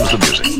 comes the music.